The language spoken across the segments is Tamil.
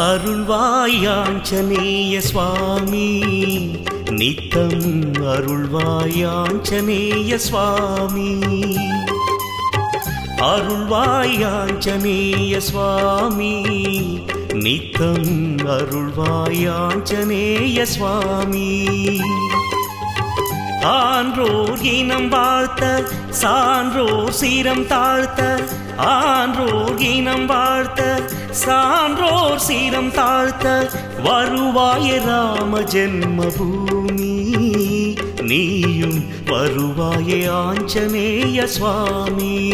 அருள்வாயாஞ்சனேய சுவாமி நித்தம் அருள்வாயாஞ்சனேய சுவாமி அருள்வாயாஞ்சனேய சுவாமி நித்தம் அருள்வாயாஞ்சனேய சுவாமி ஆன்றோர் இனம் வாழ்த்த சான்றோர் சீரம் தாழ்த்த ஆன்றோர் இனம் வாழ்த்த சான்றோர் சீரம் தாழ்த்த வருவாய ராம ஜென்மபூமி. நீயும் வருவாய ஆஞ்சநேய சுவாமி.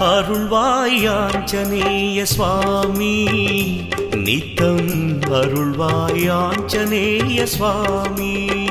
அருள்வாயாஞ்சனேய சுவாமி. நித்தம் அருள்வாயாஞ்சனேய சுவாமி.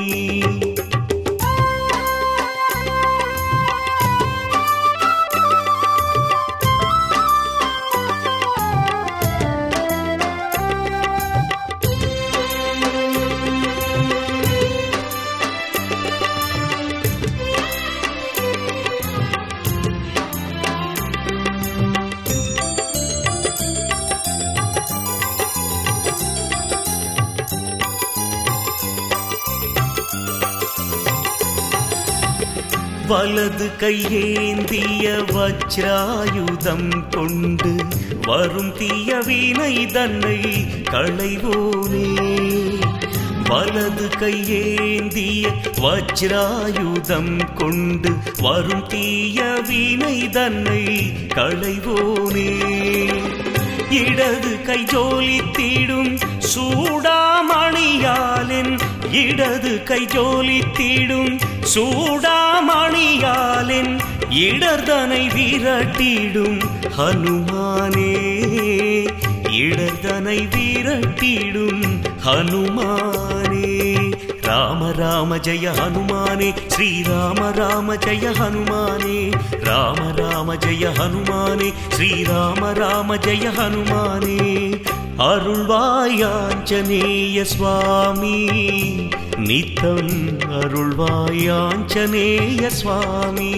வலது கையேந்திய வஜ்ராயுதம் கொண்டு வரும் தீயவினை தன்னை களைவோனே. வலது கையேந்திய வஜ்ராயுதம் கொண்டு வரும் தீய வினை தன்னை களைவோனே. இடது கை ஜோலித்திடும் சூடாமணியாலின் இடது கை ஜோலி தீடும் சூடாமணியாலின் இடர்தனை விரட்டிடும் ஹனுமானே. இடர்தனை விரட்டிடும் ஹனுமானே. ராம ராம ஜய ஹனுமானே. ஸ்ரீராம ராம ஜய ஹனுமானே. ராம ராம ஜய ஹனுமானே. ஸ்ரீராம ராம ஜய ஹனுமானே. அருள்வாயாஞ்சனேய சுவாமி நித்தம் அருள்வாயாஞ்சனேய சுவாமி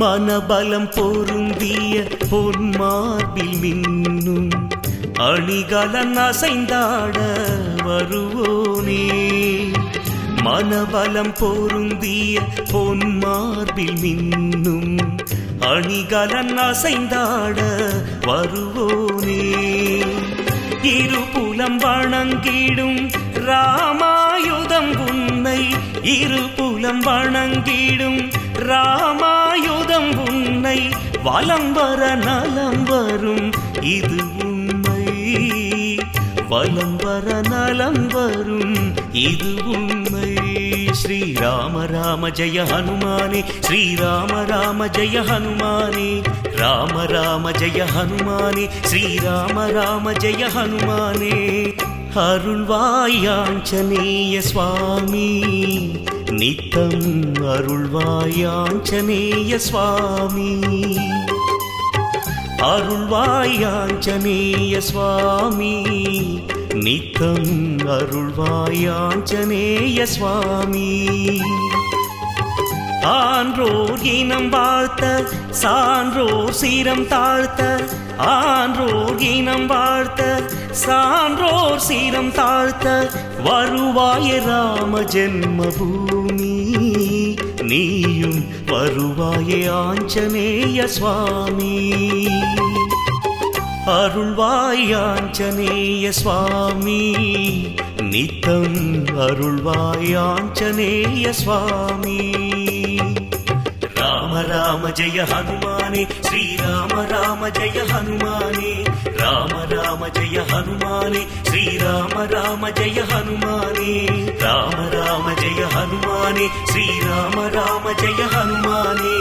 மனபலம் பொருந்திய பொன்மார்பில் மின்னும் அணிகலன் அசைந்தாட வருவோனே. மனபலம் பொருந்திய பொன்மார்பில் மின்னும் அணிகலன் அசைந்தாட வருவோனே. இருபுலம் வணங்கிடும் ராமாயுதம் உன்னை இருபுலம் வணங்கிடும் ரா வலம் வர நலம் வரும் இது உண்மை. வலம் வர நலம் வரும் இது உண்மை. ஸ்ரீராம ராம ஜய ஹனுமானே ஸ்ரீராம ராம ஜய ஹனுமானே. ராம ராம ஜய ஹனுமானே ஸ்ரீராம ராம ஜய ஹனுமானே. அருள்வாயாஞ்சனேய சுவாமி. நித்தம் அருள்வாயாஞ்சனேய சுவாமி. அருள்வாயாஞ்சனேய சுவாமி நித்தம் அருள்வாயாஞ்சனேய சுவாமி ஆன்றோர் இனம் வாழ்த்த சான்றோர் சீரம் தாழ்த்த. ஆன்றோர் இனம் வாழ்த்த சான்றோர் சீரம் தாழ்த்த. வருவாய ராம ஜென்மபூமி. நீயும் வருவாயே ஆஞ்சநேய சுவாமி. அருள்வாய் ஆஞ்சநேய சுவாமி. நித்தம் அருள்வாய் ஆஞ்சநேய சுவாமி. ராம ராம ஜெய ஹனுமானே ஸ்ரீராம ராம ஜெய ஹனுமானே. ராம ராம ஜெய ஹனுமானே ஸ்ரீராம ராம ஜெய ஹனுமானே. ராம ராம ஹனுமானே ஸ்ரீராம ராம ஜெய ஹனுமானே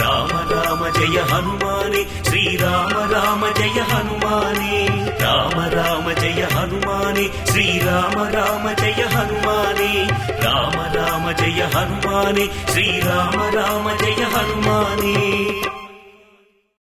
ராம ராம ஜெய ஹனுமானே ஸ்ரீராம ராம ஜெய ஹனுமானே ராம ராம ஜெய ஹனுமானே ஸ்ரீராம ராம ஜெய ஹனுமானே ராம ராம ஜெய ஹனுமானே ஸ்ரீராம ராம ஜெய ஹனுமானே